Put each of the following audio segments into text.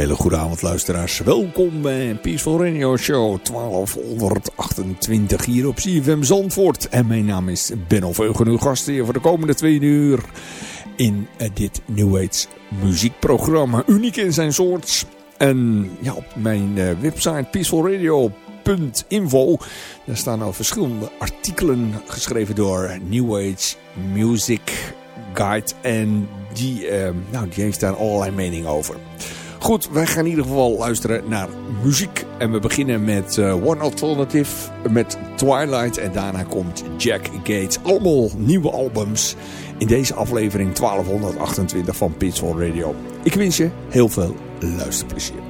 Hele luisteraars. Welkom bij Peaceful Radio Show 1228 hier op CFM Zandvoort. En mijn naam is Ben Veugen, uw gast hier voor de komende twee uur in eh, dit New Age muziekprogramma. Uniek in zijn soort. En ja, op mijn eh, website peacefulradio.info daar staan al verschillende artikelen geschreven door New Age Music Guide. En die, uh, nou, die heeft daar allerlei mening over. Goed, wij gaan in ieder geval luisteren naar muziek. En we beginnen met uh, One Alternative, met Twilight. En daarna komt Jack Gates. Allemaal nieuwe albums in deze aflevering 1228 van Pitchfork Radio. Ik wens je heel veel luisterplezier.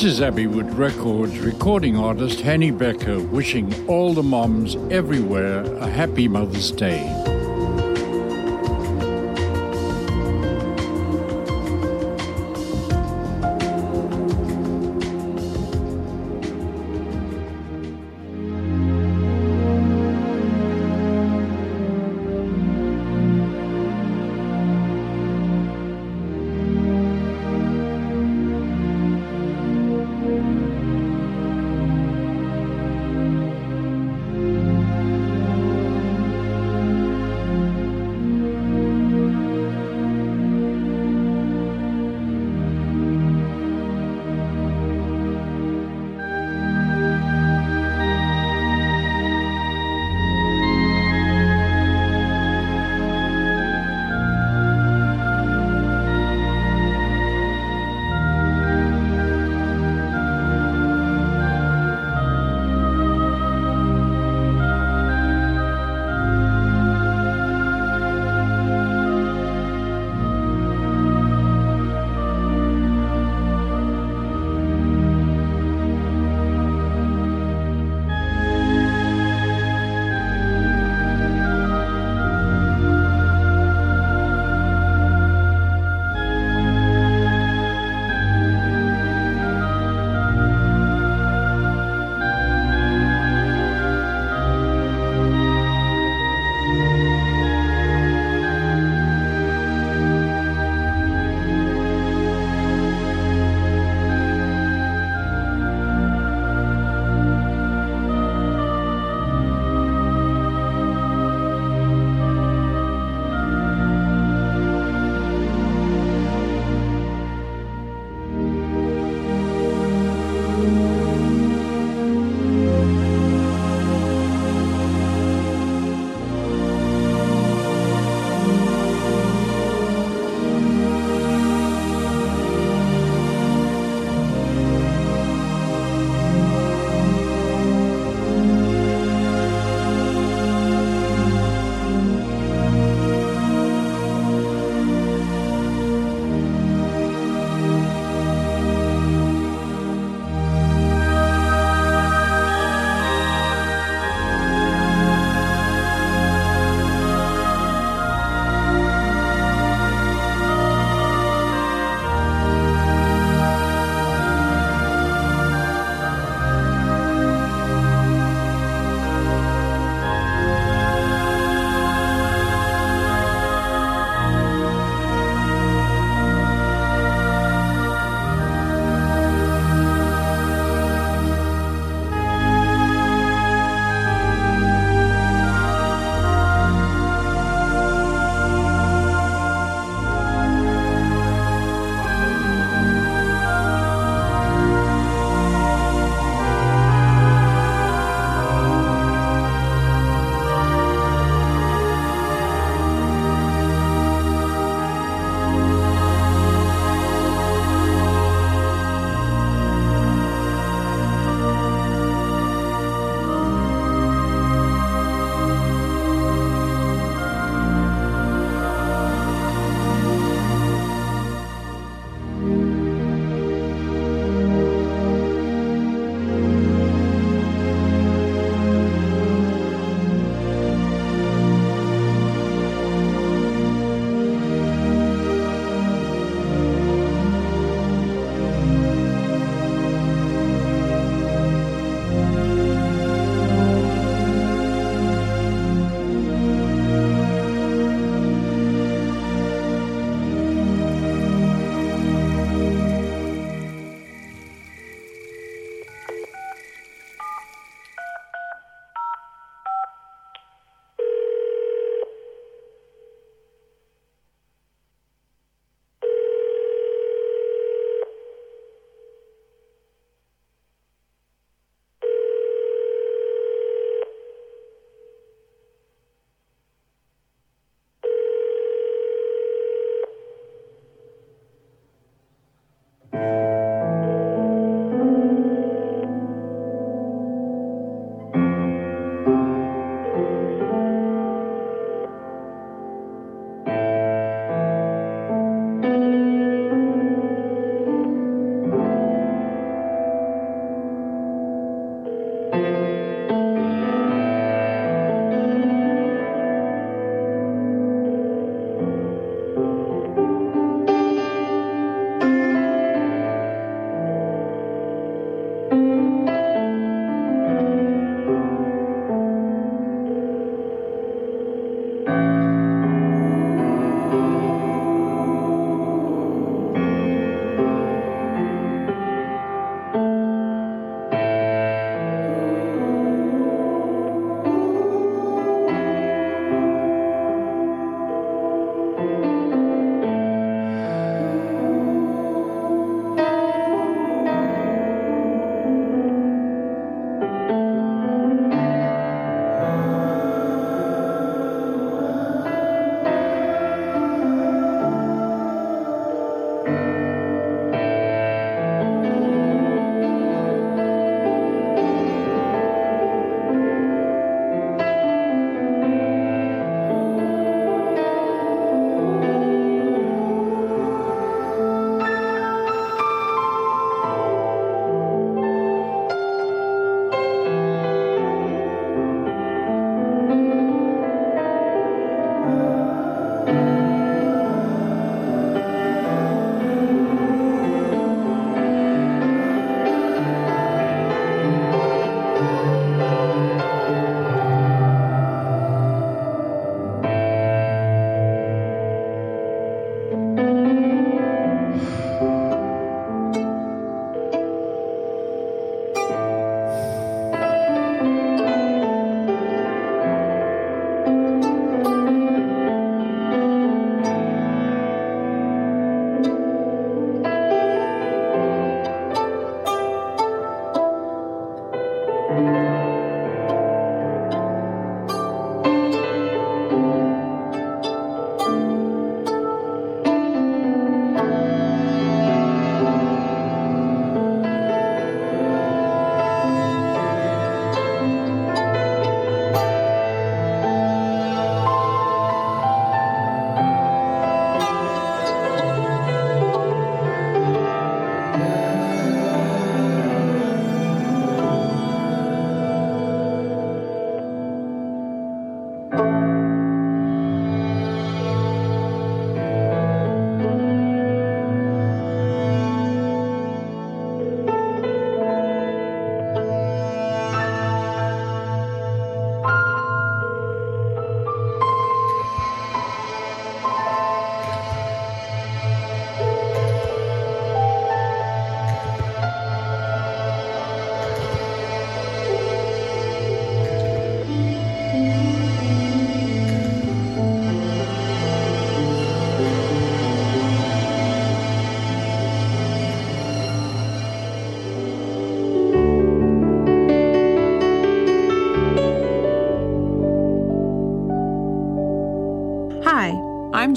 This is Abbeywood Records recording artist Hanny Becker wishing all the moms everywhere a happy Mother's Day.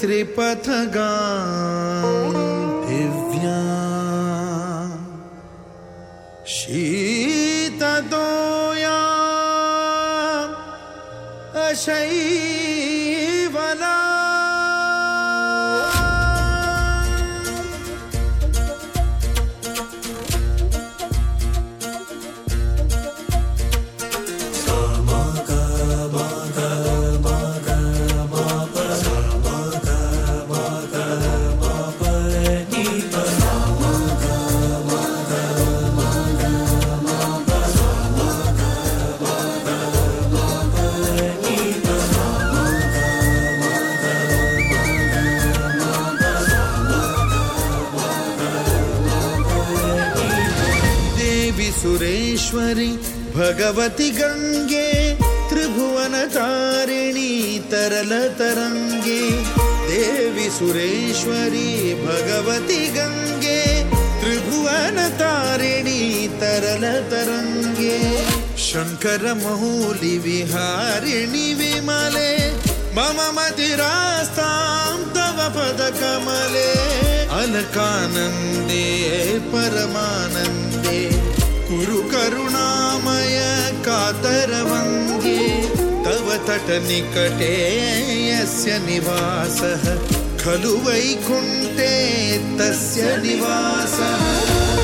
Tripathaga भगवति गङ्गे त्रिभुवनतारिणी तरलतरङ्गे देवि सुरेश्वरि भगवति गङ्गे त्रिभुवनतारिणी तरलतरङ्गे शङ्करमौलिविहारिणि विमले मम मतिरास्तां तव पदकमले अलकानन्दे परमानन्दे कुरु करुणामय कातरवङ्गे तव तटनिकटे यस्य निवासः। खलु वैकुण्ठे तस्य निवासः